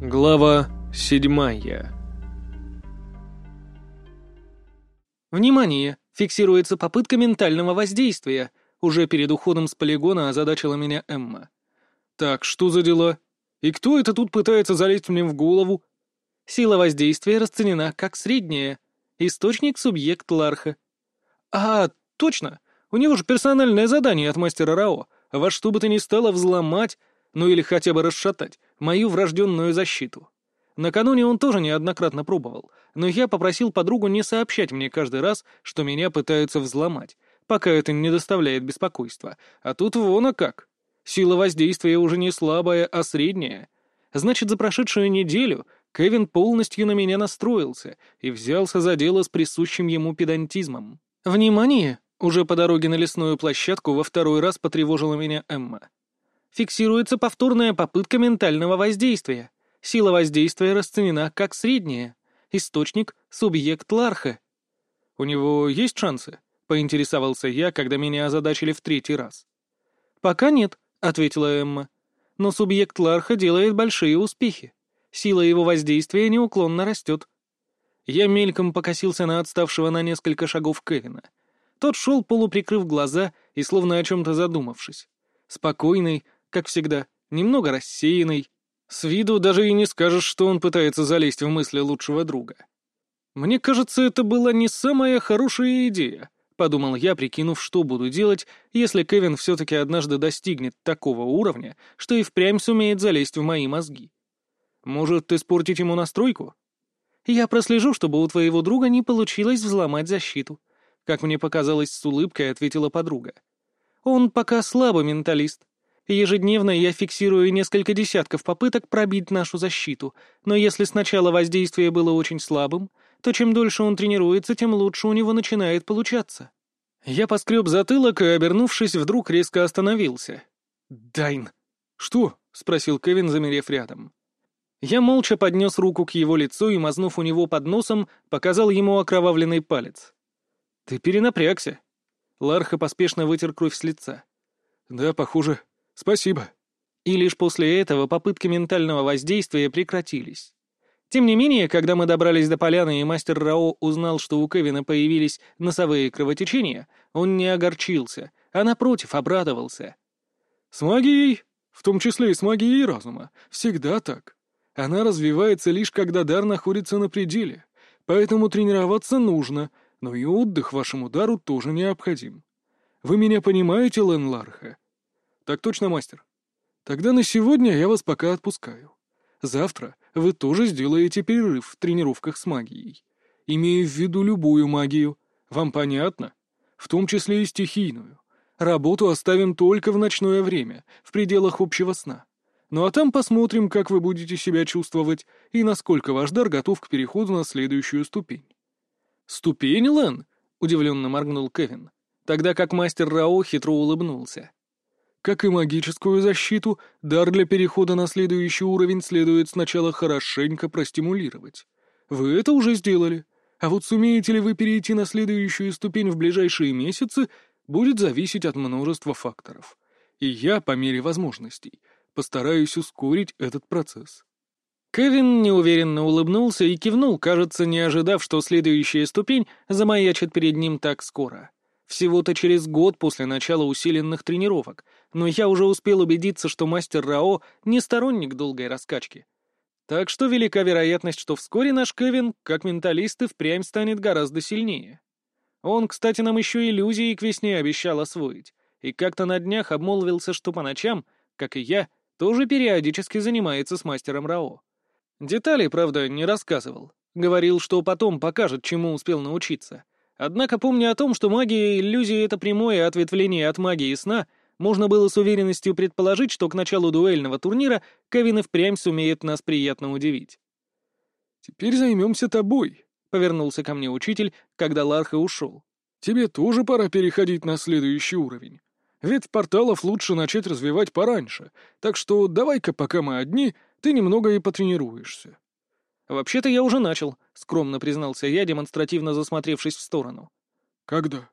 Глава седьмая «Внимание! Фиксируется попытка ментального воздействия!» Уже перед уходом с полигона озадачила меня Эмма. «Так, что за дела? И кто это тут пытается залезть мне в голову?» Сила воздействия расценена как средняя. Источник — субъект Ларха. «А, точно! У него же персональное задание от мастера Рао. Во что бы то ни стало взломать, ну или хотя бы расшатать, мою врожденную защиту. Накануне он тоже неоднократно пробовал, но я попросил подругу не сообщать мне каждый раз, что меня пытаются взломать, пока это не доставляет беспокойства. А тут вон а как. Сила воздействия уже не слабая, а средняя. Значит, за прошедшую неделю Кевин полностью на меня настроился и взялся за дело с присущим ему педантизмом. «Внимание!» Уже по дороге на лесную площадку во второй раз потревожила меня Эмма. Фиксируется повторная попытка ментального воздействия. Сила воздействия расценена как средняя. Источник — субъект Ларха. «У него есть шансы?» — поинтересовался я, когда меня озадачили в третий раз. «Пока нет», — ответила Эмма. «Но субъект Ларха делает большие успехи. Сила его воздействия неуклонно растет». Я мельком покосился на отставшего на несколько шагов Кевина. Тот шел, полуприкрыв глаза и словно о чем-то задумавшись. Спокойный, как всегда, немного рассеянный. С виду даже и не скажешь, что он пытается залезть в мысли лучшего друга. «Мне кажется, это была не самая хорошая идея», — подумал я, прикинув, что буду делать, если Кевин все-таки однажды достигнет такого уровня, что и впрямь сумеет залезть в мои мозги. «Может, испортить ему настройку?» «Я прослежу, чтобы у твоего друга не получилось взломать защиту», — как мне показалось с улыбкой ответила подруга. «Он пока слабый менталист. Ежедневно я фиксирую несколько десятков попыток пробить нашу защиту, но если сначала воздействие было очень слабым, то чем дольше он тренируется, тем лучше у него начинает получаться. Я поскреб затылок и, обернувшись, вдруг резко остановился. «Дайн!» «Что?» — спросил Кевин, замерев рядом. Я молча поднес руку к его лицу и, мазнув у него под носом, показал ему окровавленный палец. «Ты перенапрягся». Ларха поспешно вытер кровь с лица. «Да, похоже, «Спасибо». И лишь после этого попытки ментального воздействия прекратились. Тем не менее, когда мы добрались до поляны и мастер Рао узнал, что у Кевина появились носовые кровотечения, он не огорчился, а напротив обрадовался. «С магией, в том числе и с магией разума, всегда так. Она развивается лишь когда дар находится на пределе, поэтому тренироваться нужно, но и отдых вашему дару тоже необходим. Вы меня понимаете, Лен Ларха?» «Так точно, мастер. Тогда на сегодня я вас пока отпускаю. Завтра вы тоже сделаете перерыв в тренировках с магией. Имею в виду любую магию. Вам понятно? В том числе и стихийную. Работу оставим только в ночное время, в пределах общего сна. Ну а там посмотрим, как вы будете себя чувствовать и насколько ваш дар готов к переходу на следующую ступень». «Ступень, Лэн?» — удивленно моргнул Кевин, тогда как мастер Рао хитро улыбнулся. Как и магическую защиту, дар для перехода на следующий уровень следует сначала хорошенько простимулировать. Вы это уже сделали. А вот сумеете ли вы перейти на следующую ступень в ближайшие месяцы, будет зависеть от множества факторов. И я, по мере возможностей, постараюсь ускорить этот процесс. Кевин неуверенно улыбнулся и кивнул, кажется, не ожидав, что следующая ступень замаячит перед ним так скоро. Всего-то через год после начала усиленных тренировок, но я уже успел убедиться, что мастер Рао не сторонник долгой раскачки. Так что велика вероятность, что вскоре наш Кевин, как менталист, и впрямь станет гораздо сильнее. Он, кстати, нам еще иллюзии к весне обещал освоить, и как-то на днях обмолвился, что по ночам, как и я, тоже периодически занимается с мастером Рао. Деталей, правда, не рассказывал. Говорил, что потом покажет, чему успел научиться. Однако, помня о том, что магия иллюзии — это прямое ответвление от магии сна, можно было с уверенностью предположить, что к началу дуэльного турнира Кевин и впрямь сумеет нас приятно удивить. «Теперь займемся тобой», — повернулся ко мне учитель, когда Ларха ушел. «Тебе тоже пора переходить на следующий уровень. Ведь порталов лучше начать развивать пораньше, так что давай-ка, пока мы одни, ты немного и потренируешься». «Вообще-то я уже начал», — скромно признался я, демонстративно засмотревшись в сторону. «Когда?»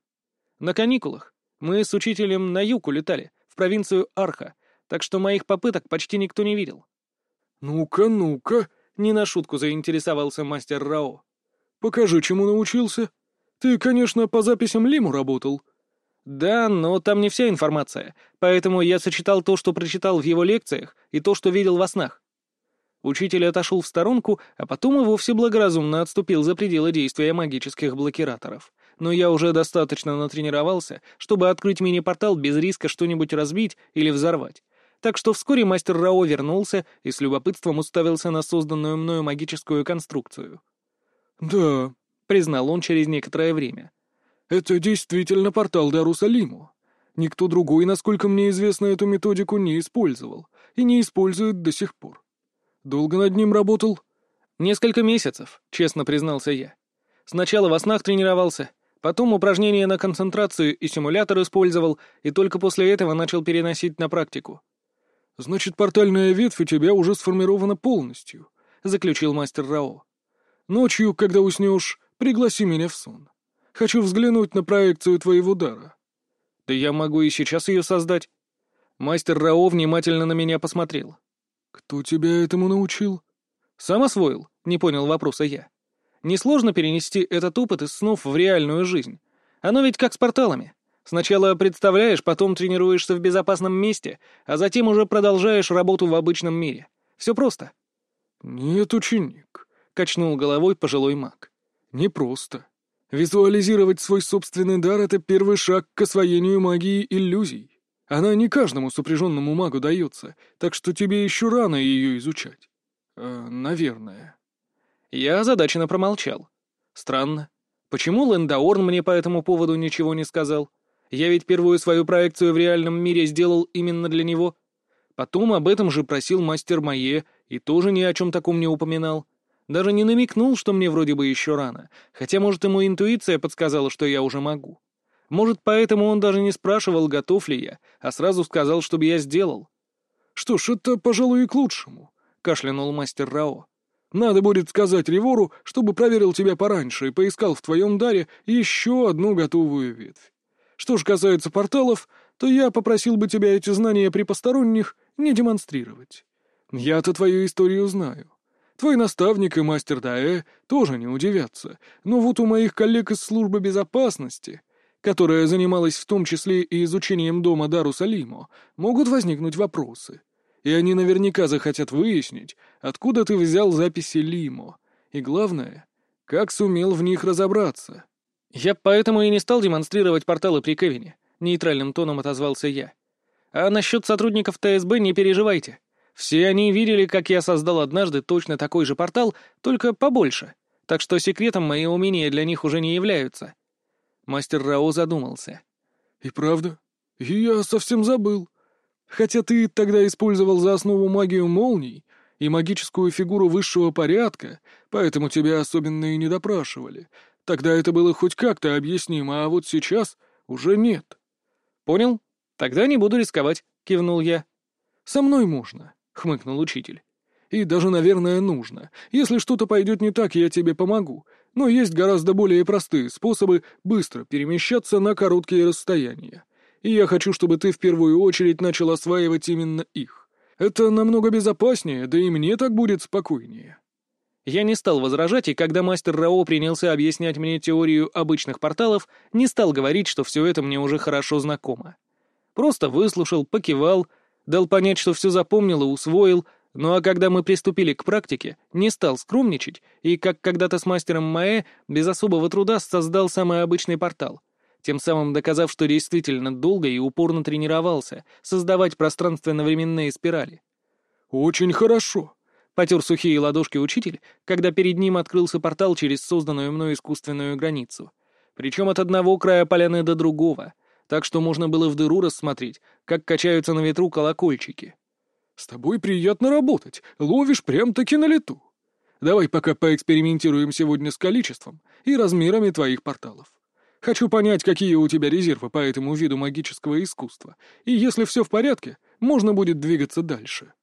«На каникулах. Мы с учителем на юг улетали, в провинцию Арха, так что моих попыток почти никто не видел». «Ну-ка, ну-ка», — не на шутку заинтересовался мастер Рао. «Покажи, чему научился. Ты, конечно, по записям Лиму работал». «Да, но там не вся информация, поэтому я сочетал то, что прочитал в его лекциях, и то, что видел во снах». Учитель отошел в сторонку, а потом и вовсе благоразумно отступил за пределы действия магических блокираторов. Но я уже достаточно натренировался, чтобы открыть мини-портал без риска что-нибудь разбить или взорвать. Так что вскоре мастер Рао вернулся и с любопытством уставился на созданную мною магическую конструкцию. «Да», — признал он через некоторое время. «Это действительно портал до Русалиму. Никто другой, насколько мне известно, эту методику не использовал и не использует до сих пор. Долго над ним работал?» «Несколько месяцев», — честно признался я. «Сначала во снах тренировался, потом упражнения на концентрацию и симулятор использовал, и только после этого начал переносить на практику. «Значит, портальная ветвь у тебя уже сформирована полностью», — заключил мастер Рао. «Ночью, когда уснешь, пригласи меня в сон. Хочу взглянуть на проекцию твоего дара». «Да я могу и сейчас ее создать». Мастер Рао внимательно на меня посмотрел. «Кто тебя этому научил?» «Сам освоил», — не понял вопроса я. «Несложно перенести этот опыт из снов в реальную жизнь. Оно ведь как с порталами. Сначала представляешь, потом тренируешься в безопасном месте, а затем уже продолжаешь работу в обычном мире. Все просто». «Нет, ученик», — качнул головой пожилой маг. «Не просто. Визуализировать свой собственный дар — это первый шаг к освоению магии иллюзий. Она не каждому сопряженному магу дается, так что тебе еще рано ее изучать. Э, наверное». Я озадаченно промолчал. Странно. Почему Лендаорн мне по этому поводу ничего не сказал? Я ведь первую свою проекцию в реальном мире сделал именно для него. Потом об этом же просил мастер Майе и тоже ни о чем таком не упоминал. Даже не намекнул, что мне вроде бы еще рано, хотя, может, ему интуиция подсказала, что я уже могу. Может, поэтому он даже не спрашивал, готов ли я, а сразу сказал, чтобы я сделал. «Что ж, это, пожалуй, и к лучшему», — кашлянул мастер Рао. «Надо будет сказать Ревору, чтобы проверил тебя пораньше и поискал в твоем даре еще одну готовую ветвь. Что же касается порталов, то я попросил бы тебя эти знания при посторонних не демонстрировать. Я-то твою историю знаю. Твой наставник и мастер Даэ тоже не удивятся, но вот у моих коллег из службы безопасности, которая занималась в том числе и изучением дома Дару Салимо, могут возникнуть вопросы. И они наверняка захотят выяснить, откуда ты взял записи Лимо, и главное, как сумел в них разобраться. «Я поэтому и не стал демонстрировать порталы при Кевине», — нейтральным тоном отозвался я. «А насчет сотрудников ТСБ не переживайте. Все они видели, как я создал однажды точно такой же портал, только побольше, так что секретом мои умения для них уже не являются». Мастер Рао задумался. «И правда? Я совсем забыл. Хотя ты тогда использовал за основу магию молний и магическую фигуру высшего порядка, поэтому тебя особенно и не допрашивали. Тогда это было хоть как-то объяснимо, а вот сейчас уже нет. «Понял? Тогда не буду рисковать», — кивнул я. «Со мной можно», — хмыкнул учитель. «И даже, наверное, нужно. Если что-то пойдет не так, я тебе помогу. Но есть гораздо более простые способы быстро перемещаться на короткие расстояния. И я хочу, чтобы ты в первую очередь начал осваивать именно их. Это намного безопаснее, да и мне так будет спокойнее». Я не стал возражать, и когда мастер Рао принялся объяснять мне теорию обычных порталов, не стал говорить, что все это мне уже хорошо знакомо. Просто выслушал, покивал, дал понять, что все запомнил и усвоил, ну а когда мы приступили к практике, не стал скромничать и, как когда-то с мастером Маэ, без особого труда создал самый обычный портал, тем самым доказав, что действительно долго и упорно тренировался создавать пространственно-временные спирали. «Очень хорошо», Потер сухие ладошки учитель, когда перед ним открылся портал через созданную мной искусственную границу. Причем от одного края поляны до другого, так что можно было в дыру рассмотреть, как качаются на ветру колокольчики. «С тобой приятно работать, ловишь прям-таки на лету. Давай пока поэкспериментируем сегодня с количеством и размерами твоих порталов. Хочу понять, какие у тебя резервы по этому виду магического искусства, и если все в порядке, можно будет двигаться дальше».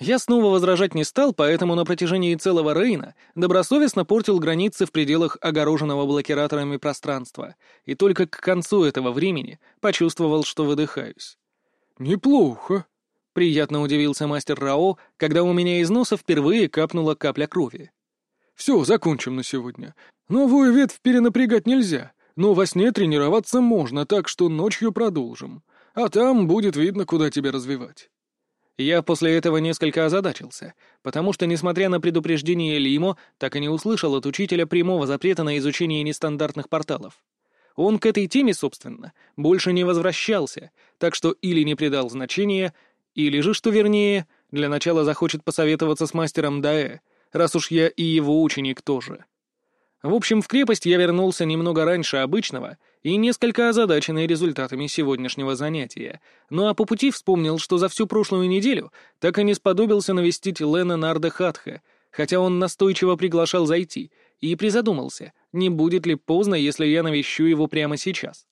Я снова возражать не стал, поэтому на протяжении целого Рейна добросовестно портил границы в пределах огороженного блокираторами пространства, и только к концу этого времени почувствовал, что выдыхаюсь. «Неплохо. — приятно удивился мастер Рао, когда у меня из носа впервые капнула капля крови. «Все, закончим на сегодня. Новую ветвь перенапрягать нельзя, но во сне тренироваться можно, так что ночью продолжим. А там будет видно, куда тебя развивать». Я после этого несколько озадачился, потому что, несмотря на предупреждение Лимо, так и не услышал от учителя прямого запрета на изучение нестандартных порталов. Он к этой теме, собственно, больше не возвращался, так что или не придал значения, или же, что вернее, для начала захочет посоветоваться с мастером Даэ, раз уж я и его ученик тоже. В общем, в крепость я вернулся немного раньше обычного и несколько озадаченный результатами сегодняшнего занятия, ну а по пути вспомнил, что за всю прошлую неделю так и не сподобился навестить Лена Нарда Хатха, хотя он настойчиво приглашал зайти, и призадумался, не будет ли поздно, если я навещу его прямо сейчас.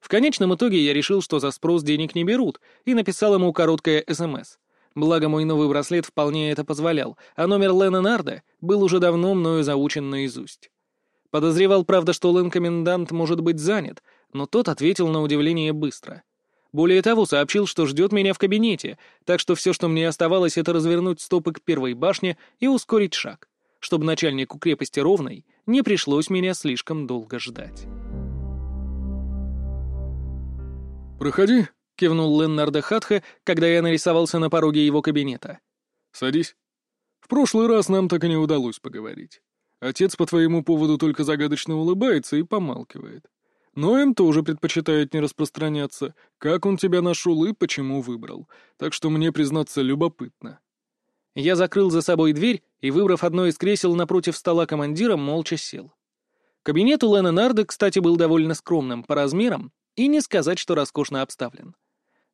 В конечном итоге я решил, что за спрос денег не берут, и написал ему короткое СМС. Благо, мой новый браслет вполне это позволял, а номер Лена Нарда был уже давно мною заучен наизусть. Подозревал, правда, что Лэн-комендант может быть занят, но тот ответил на удивление быстро. Более того, сообщил, что ждет меня в кабинете, так что все, что мне оставалось, это развернуть стопы к первой башне и ускорить шаг, чтобы начальнику крепости Ровной не пришлось меня слишком долго ждать. «Проходи», — кивнул Леннарда Хатха, когда я нарисовался на пороге его кабинета. «Садись. В прошлый раз нам так и не удалось поговорить. Отец по твоему поводу только загадочно улыбается и помалкивает. Но им тоже предпочитает не распространяться, как он тебя нашел и почему выбрал. Так что мне, признаться, любопытно. Я закрыл за собой дверь и, выбрав одно из кресел напротив стола командира, молча сел. Кабинет у Лена Нарды, кстати, был довольно скромным по размерам и не сказать, что роскошно обставлен.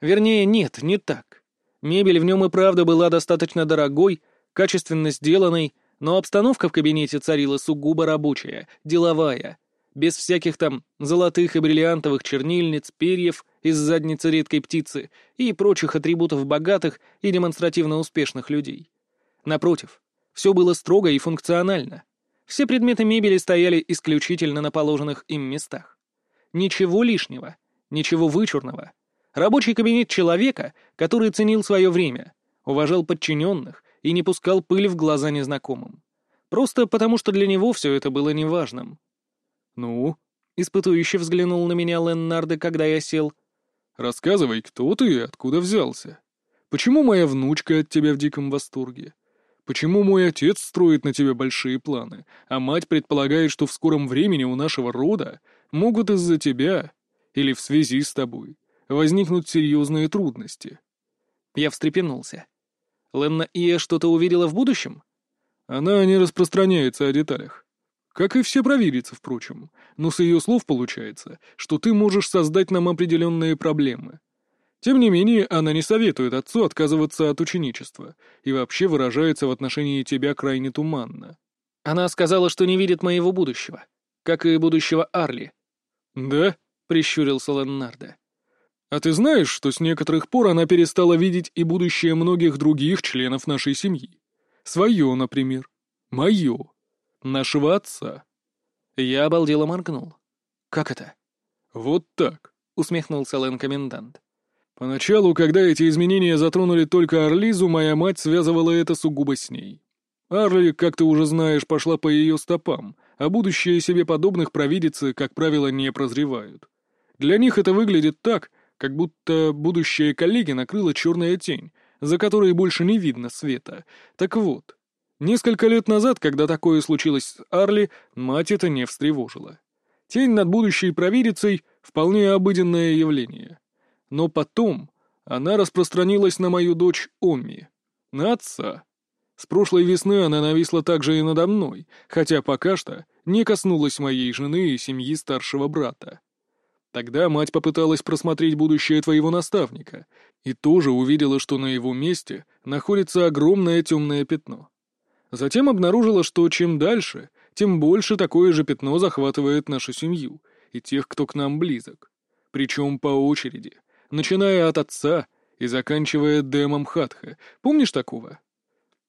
Вернее, нет, не так. Мебель в нем и правда была достаточно дорогой, качественно сделанной, но обстановка в кабинете царила сугубо рабочая, деловая, без всяких там золотых и бриллиантовых чернильниц, перьев из задницы редкой птицы и прочих атрибутов богатых и демонстративно успешных людей. Напротив, все было строго и функционально. Все предметы мебели стояли исключительно на положенных им местах. Ничего лишнего, ничего вычурного. Рабочий кабинет человека, который ценил свое время, уважал подчиненных и не пускал пыль в глаза незнакомым. Просто потому, что для него все это было неважным. «Ну?» — испытующе взглянул на меня Леннарде, когда я сел. «Рассказывай, кто ты и откуда взялся? Почему моя внучка от тебя в диком восторге? Почему мой отец строит на тебя большие планы, а мать предполагает, что в скором времени у нашего рода могут из-за тебя или в связи с тобой возникнуть серьезные трудности?» Я встрепенулся. Ленна Ия что-то увидела в будущем? Она не распространяется о деталях. Как и все провидицы, впрочем. Но с ее слов получается, что ты можешь создать нам определенные проблемы. Тем не менее, она не советует отцу отказываться от ученичества и вообще выражается в отношении тебя крайне туманно. Она сказала, что не видит моего будущего, как и будущего Арли. «Да?» — прищурился Леннарда. А ты знаешь, что с некоторых пор она перестала видеть и будущее многих других членов нашей семьи? Свое, например. Мое. Нашего отца. Я обалдело моргнул. Как это? Вот так, усмехнулся Лэн-комендант. Поначалу, когда эти изменения затронули только Арлизу, моя мать связывала это сугубо с ней. Арли, как ты уже знаешь, пошла по ее стопам, а будущее себе подобных провидицы, как правило, не прозревают. Для них это выглядит так, как будто будущее коллеги накрыла черная тень, за которой больше не видно света. Так вот, несколько лет назад, когда такое случилось с Арли, мать это не встревожила. Тень над будущей провидицей — вполне обыденное явление. Но потом она распространилась на мою дочь Омми, на отца. С прошлой весны она нависла также и надо мной, хотя пока что не коснулась моей жены и семьи старшего брата. Тогда мать попыталась просмотреть будущее твоего наставника и тоже увидела, что на его месте находится огромное темное пятно. Затем обнаружила, что чем дальше, тем больше такое же пятно захватывает нашу семью и тех, кто к нам близок. Причем по очереди, начиная от отца и заканчивая Дэмом Хатха. Помнишь такого?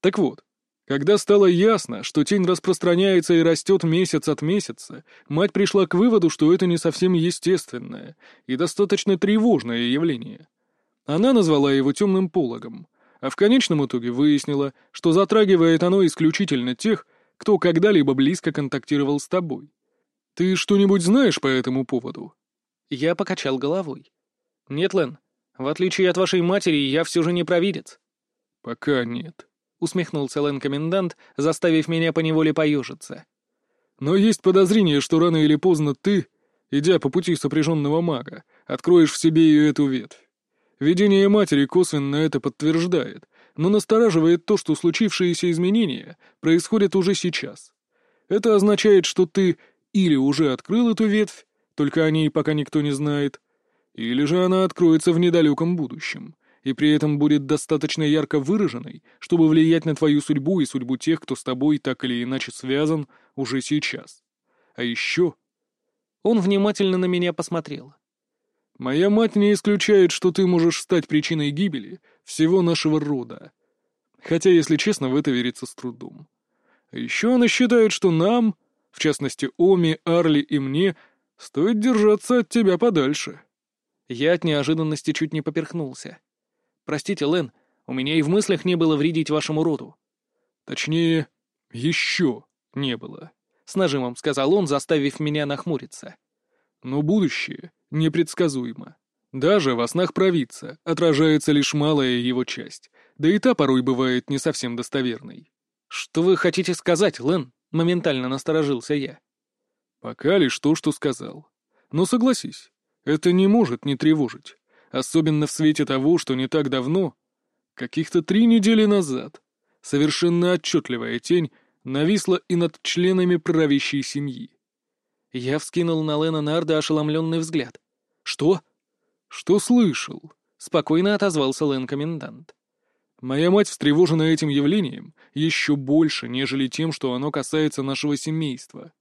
Так вот, когда стало ясно, что тень распространяется и растет месяц от месяца, мать пришла к выводу, что это не совсем естественное и достаточно тревожное явление. Она назвала его темным пологом, а в конечном итоге выяснила, что затрагивает оно исключительно тех, кто когда-либо близко контактировал с тобой. Ты что-нибудь знаешь по этому поводу?» Я покачал головой. «Нет, Лен, в отличие от вашей матери, я все же не провидец». «Пока нет», — усмехнулся Лэн-комендант, заставив меня поневоле поежиться. «Но есть подозрение, что рано или поздно ты, идя по пути сопряженного мага, откроешь в себе и эту ветвь. Видение матери косвенно это подтверждает, но настораживает то, что случившиеся изменения происходят уже сейчас. Это означает, что ты или уже открыл эту ветвь, только о ней пока никто не знает, или же она откроется в недалеком будущем, и при этом будет достаточно ярко выраженной, чтобы влиять на твою судьбу и судьбу тех, кто с тобой так или иначе связан уже сейчас. А еще... Он внимательно на меня посмотрел. Моя мать не исключает, что ты можешь стать причиной гибели всего нашего рода. Хотя, если честно, в это верится с трудом. А еще она считает, что нам, в частности Оми, Арли и мне, стоит держаться от тебя подальше. Я от неожиданности чуть не поперхнулся. Простите, Лен, у меня и в мыслях не было вредить вашему роду. Точнее, еще не было. С нажимом сказал он, заставив меня нахмуриться. Но будущее непредсказуемо. Даже во снах провидца отражается лишь малая его часть, да и та порой бывает не совсем достоверной. «Что вы хотите сказать, Лэн?» — моментально насторожился я. «Пока лишь то, что сказал. Но согласись, это не может не тревожить, особенно в свете того, что не так давно, каких-то три недели назад, совершенно отчетливая тень нависла и над членами правящей семьи. Я вскинул на Лена Нарда ошеломленный взгляд. «Что?» «Что слышал?» — спокойно отозвался Лэн-комендант. «Моя мать встревожена этим явлением еще больше, нежели тем, что оно касается нашего семейства.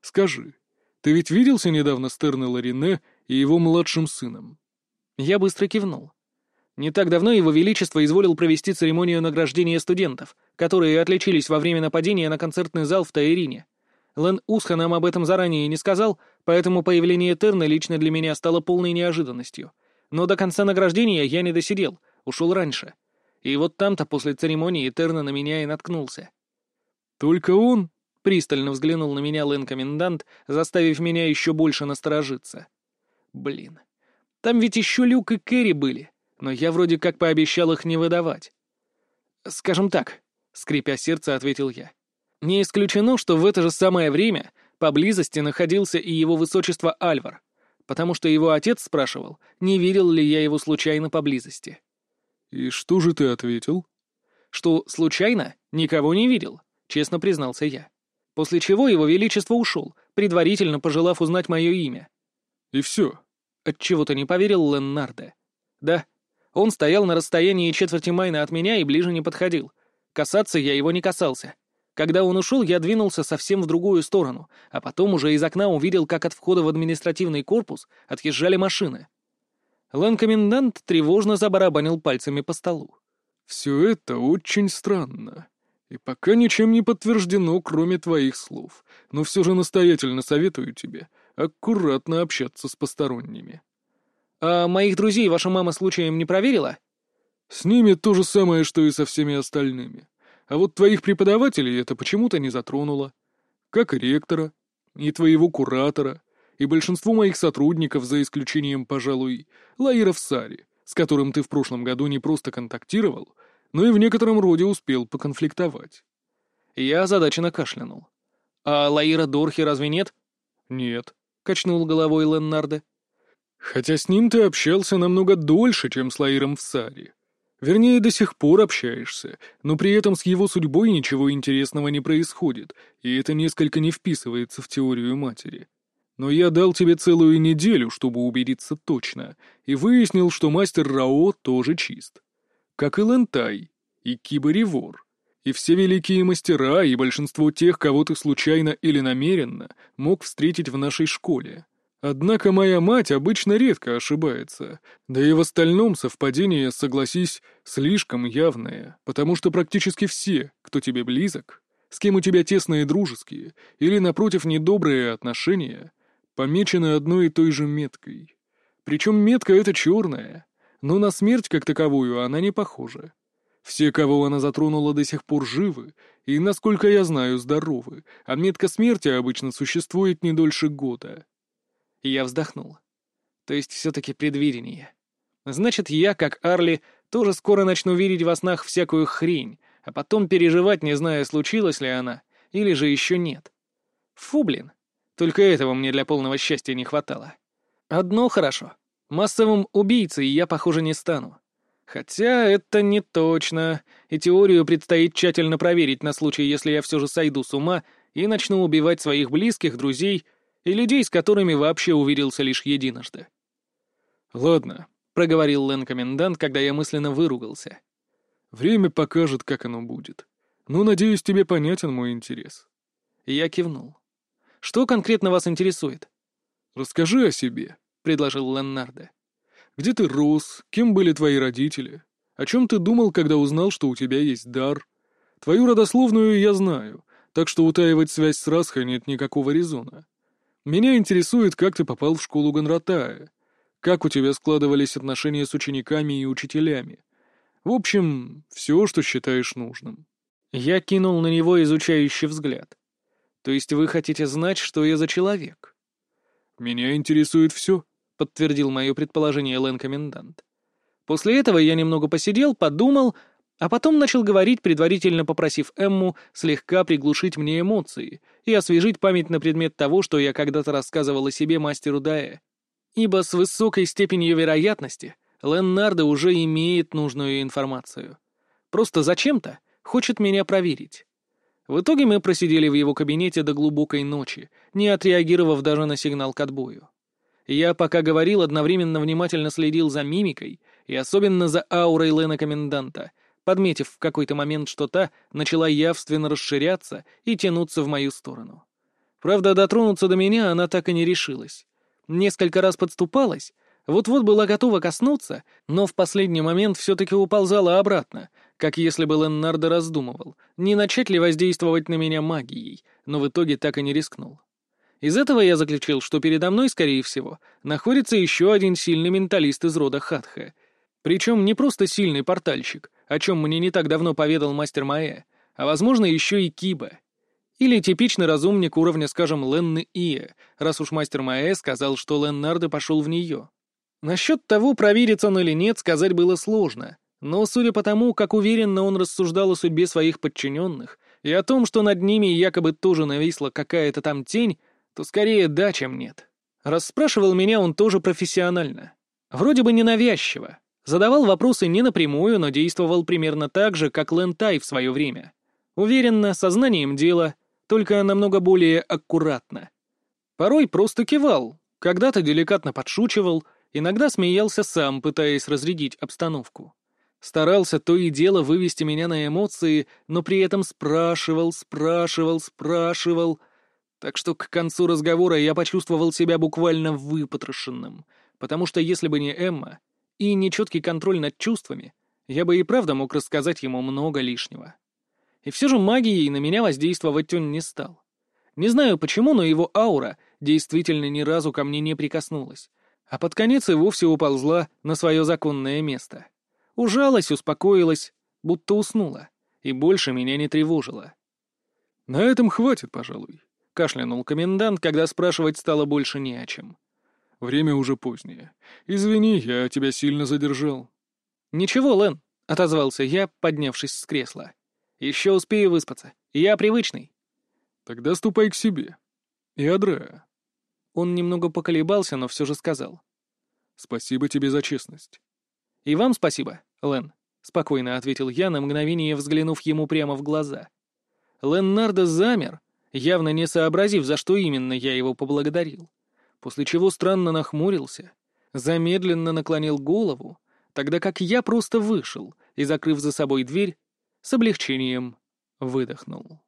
Скажи, ты ведь виделся недавно с Терне Ларине и его младшим сыном?» Я быстро кивнул. Не так давно Его Величество изволил провести церемонию награждения студентов, которые отличились во время нападения на концертный зал в Таирине. Лэн Усха нам об этом заранее не сказал, поэтому появление Терна лично для меня стало полной неожиданностью. Но до конца награждения я не досидел, ушел раньше. И вот там-то после церемонии Терна на меня и наткнулся. «Только он?» — пристально взглянул на меня Лэн-комендант, заставив меня еще больше насторожиться. «Блин, там ведь еще Люк и Кэрри были, но я вроде как пообещал их не выдавать». «Скажем так», — скрипя сердце, ответил я. Не исключено, что в это же самое время поблизости находился и его высочество Альвар, потому что его отец спрашивал, не видел ли я его случайно поблизости. «И что же ты ответил?» «Что случайно никого не видел», — честно признался я. После чего его величество ушел, предварительно пожелав узнать мое имя. «И все?» Отчего-то не поверил Леннарде. «Да. Он стоял на расстоянии четверти майна от меня и ближе не подходил. Касаться я его не касался. Когда он ушел, я двинулся совсем в другую сторону, а потом уже из окна увидел, как от входа в административный корпус отъезжали машины. Лэн-комендант тревожно забарабанил пальцами по столу. «Все это очень странно. И пока ничем не подтверждено, кроме твоих слов. Но все же настоятельно советую тебе аккуратно общаться с посторонними». «А моих друзей ваша мама случаем не проверила?» «С ними то же самое, что и со всеми остальными. А вот твоих преподавателей это почему-то не затронуло. Как и ректора, и твоего куратора, и большинство моих сотрудников, за исключением, пожалуй, Лаира Сари, с которым ты в прошлом году не просто контактировал, но и в некотором роде успел поконфликтовать. Я озадаченно кашлянул. «А Лаира Дорхи разве нет?» «Нет», — качнул головой Леннарде. «Хотя с ним ты общался намного дольше, чем с Лаиром в Саре. Вернее, до сих пор общаешься, но при этом с его судьбой ничего интересного не происходит, и это несколько не вписывается в теорию матери. Но я дал тебе целую неделю, чтобы убедиться точно, и выяснил, что мастер Рао тоже чист. Как и Лентай, и Кибаривор, и все великие мастера, и большинство тех, кого ты случайно или намеренно мог встретить в нашей школе. Однако моя мать обычно редко ошибается, да и в остальном совпадение, согласись, слишком явное, потому что практически все, кто тебе близок, с кем у тебя тесные дружеские или, напротив, недобрые отношения, помечены одной и той же меткой. Причем метка эта черная, Но на смерть как таковую она не похожа. Все, кого она затронула, до сих пор живы, и, насколько я знаю, здоровы, а метка смерти обычно существует не дольше года. Я вздохнул. То есть все-таки предвидение. Значит, я, как Арли, тоже скоро начну верить во снах всякую хрень, а потом переживать, не зная, случилась ли она, или же еще нет. Фу, блин. Только этого мне для полного счастья не хватало. Одно хорошо. Массовым убийцей я, похоже, не стану. Хотя это не точно, и теорию предстоит тщательно проверить на случай, если я все же сойду с ума и начну убивать своих близких, друзей и людей, с которыми вообще уверился лишь единожды. «Ладно», — проговорил Лэн-комендант, когда я мысленно выругался. «Время покажет, как оно будет. Но, надеюсь, тебе понятен мой интерес». Я кивнул. «Что конкретно вас интересует?» «Расскажи о себе», — предложил Леннардо. Где ты рос? Кем были твои родители? О чем ты думал, когда узнал, что у тебя есть дар? Твою родословную я знаю, так что утаивать связь с Расхой нет никакого резона. Меня интересует, как ты попал в школу Гонратая, как у тебя складывались отношения с учениками и учителями. В общем, все, что считаешь нужным». Я кинул на него изучающий взгляд. «То есть вы хотите знать, что я за человек?» «Меня интересует все», — подтвердил мое предположение Лэн-комендант. После этого я немного посидел, подумал, а потом начал говорить, предварительно попросив Эмму слегка приглушить мне эмоции и освежить память на предмет того, что я когда-то рассказывал о себе мастеру Дае. Ибо с высокой степенью вероятности Леннардо уже имеет нужную информацию. Просто зачем-то хочет меня проверить. В итоге мы просидели в его кабинете до глубокой ночи, не отреагировав даже на сигнал к отбою. Я, пока говорил, одновременно внимательно следил за мимикой и особенно за аурой Лена Коменданта, подметив в какой-то момент, что та начала явственно расширяться и тянуться в мою сторону. Правда, дотронуться до меня она так и не решилась. Несколько раз подступалась, вот-вот была готова коснуться, но в последний момент все-таки уползала обратно, как если бы Леннардо раздумывал, не начать ли воздействовать на меня магией, но в итоге так и не рискнул. Из этого я заключил, что передо мной, скорее всего, находится еще один сильный менталист из рода Хатха. Причем не просто сильный портальщик, о чем мне не так давно поведал мастер Маэ, а, возможно, еще и Киба. Или типичный разумник уровня, скажем, Ленны Ия, раз уж мастер Маэ сказал, что Леннардо пошел в нее. Насчет того, проверится он или нет, сказать было сложно. Но, судя по тому, как уверенно он рассуждал о судьбе своих подчиненных и о том, что над ними якобы тоже нависла какая-то там тень, то скорее да, чем нет. Расспрашивал меня он тоже профессионально. Вроде бы ненавязчиво. Задавал вопросы не напрямую, но действовал примерно так же, как Лэн Тай в свое время. Уверенно, сознанием дела, только намного более аккуратно. Порой просто кивал, когда-то деликатно подшучивал, иногда смеялся сам, пытаясь разрядить обстановку. Старался то и дело вывести меня на эмоции, но при этом спрашивал, спрашивал, спрашивал — так что к концу разговора я почувствовал себя буквально выпотрошенным, потому что если бы не Эмма и нечеткий контроль над чувствами, я бы и правда мог рассказать ему много лишнего. И все же магией на меня воздействовать он не стал. Не знаю почему, но его аура действительно ни разу ко мне не прикоснулась, а под конец и вовсе уползла на свое законное место. Ужалась, успокоилась, будто уснула, и больше меня не тревожила. «На этом хватит, пожалуй», — кашлянул комендант, когда спрашивать стало больше не о чем. «Время уже позднее. Извини, я тебя сильно задержал». «Ничего, Лэн», — отозвался я, поднявшись с кресла. «Еще успею выспаться. Я привычный». «Тогда ступай к себе. И Адреа». Он немного поколебался, но все же сказал. «Спасибо тебе за честность». «И вам спасибо, Лэн», — спокойно ответил я, на мгновение взглянув ему прямо в глаза. Леннардо замер, явно не сообразив, за что именно я его поблагодарил, после чего странно нахмурился, замедленно наклонил голову, тогда как я просто вышел и, закрыв за собой дверь, с облегчением выдохнул.